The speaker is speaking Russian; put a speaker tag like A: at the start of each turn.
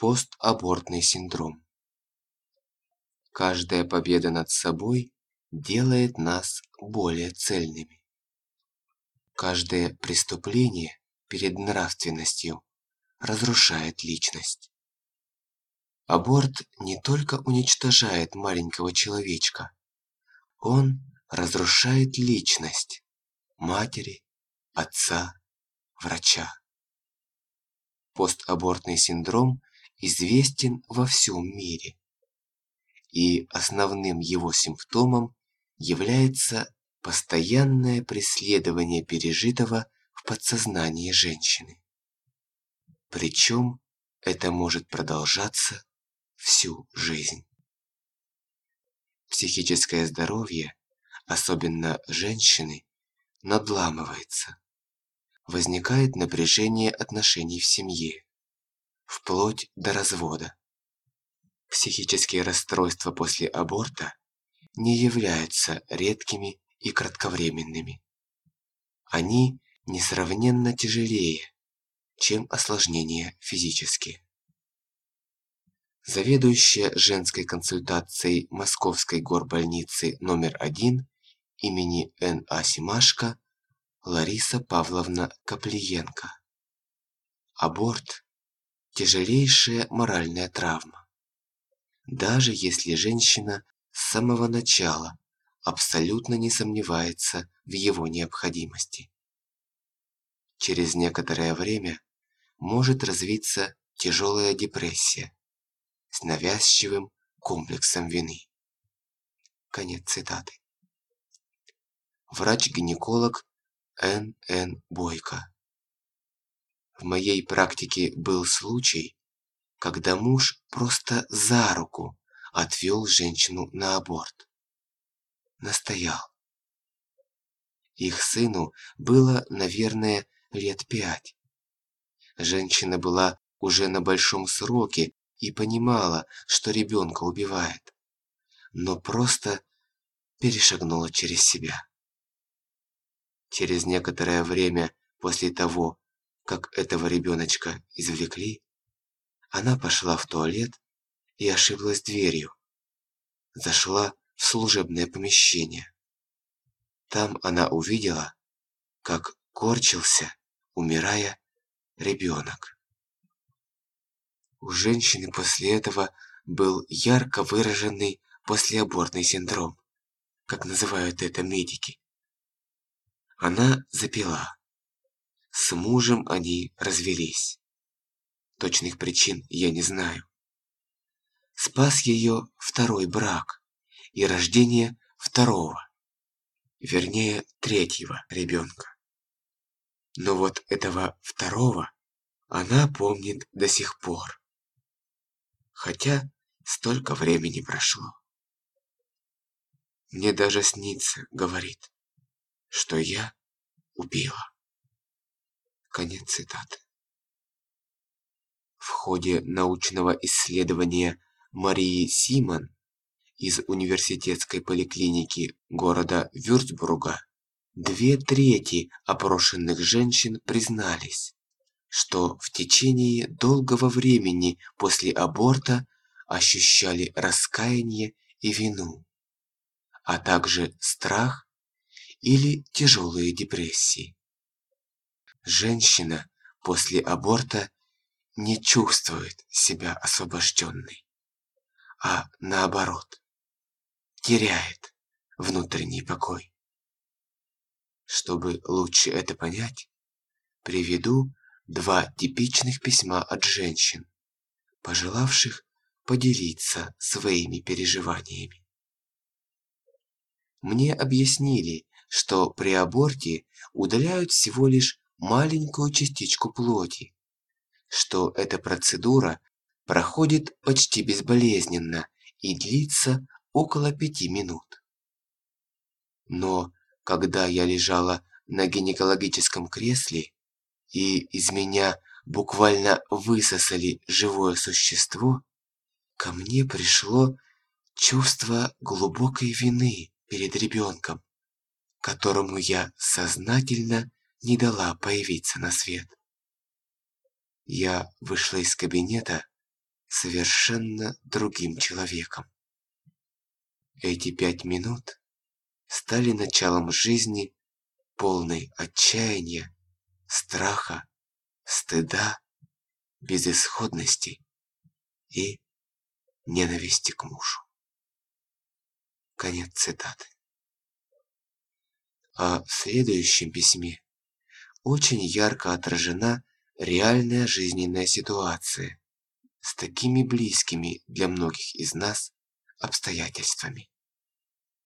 A: Постабортный синдром. Каждая победа над собой делает нас более цельными. Каждое преступление перед нравственностью разрушает личность. Аборт не только уничтожает маленького человечка, он разрушает личность матери, отца, врача. Постабортный синдром известен во всем мире. И основным его симптомом является постоянное преследование пережитого в подсознании женщины. Причем это может продолжаться всю жизнь. Психическое здоровье, особенно женщины, надламывается. Возникает напряжение отношений в семье, вплоть до развода. Психические расстройства после аборта не являются редкими и кратковременными. Они несравненно тяжелее, чем осложнения физические. Заведующая женской консультацией Московской горбольницы номер один имени Н.А. Симашко Лариса Павловна Каплиенко. Аборт – тяжелейшая моральная травма. Даже если женщина с самого начала абсолютно не сомневается в его необходимости. Через некоторое время может развиться тяжелая депрессия с навязчивым комплексом вины. Конец цитаты. Врач-гинеколог Н.Н. Бойко. В моей практике был случай, когда муж просто за руку отвел женщину на аборт. Настоял. Их сыну было, наверное, лет пять. Женщина была уже на большом сроке и понимала, что ребенка убивает, но просто перешагнула через себя. Через некоторое время после того, как этого ребеночка извлекли, она пошла в туалет и ошиблась дверью. Зашла в служебное помещение. Там она увидела, как корчился, умирая, ребенок. У женщины после этого был ярко выраженный послеабортный синдром, как называют это медики. Она запила. С мужем они развелись. Точных причин я не знаю. Спас ее второй брак и рождение второго, вернее третьего ребенка. Но вот этого второго она помнит до сих пор. Хотя столько времени прошло. Мне даже снится, говорит, что я убила. Конец цитаты. В ходе научного исследования Марии Симон из университетской поликлиники города Вюрцбурга две трети опрошенных женщин признались, что в течение долгого времени после аборта ощущали раскаяние и вину, а также страх или тяжелые депрессии. Женщина после аборта не чувствует себя освобожденной, а наоборот, теряет внутренний покой. Чтобы лучше это понять, приведу два типичных письма от женщин, пожелавших поделиться своими переживаниями. Мне объяснили, что при аборте удаляют всего лишь маленькую частичку плоти, что эта процедура проходит почти безболезненно и длится около пяти минут. Но когда я лежала на гинекологическом кресле, и из меня буквально высосали живое существо, ко мне пришло чувство глубокой вины перед ребенком которому я сознательно не дала появиться на свет. Я вышла из кабинета, совершенно другим человеком. Эти пять минут стали началом жизни, полной отчаяния, страха, стыда, безысходности и ненависти к мужу. Конец цитаты. А в следующем письме очень ярко отражена реальная жизненная ситуация с такими близкими для многих из нас обстоятельствами.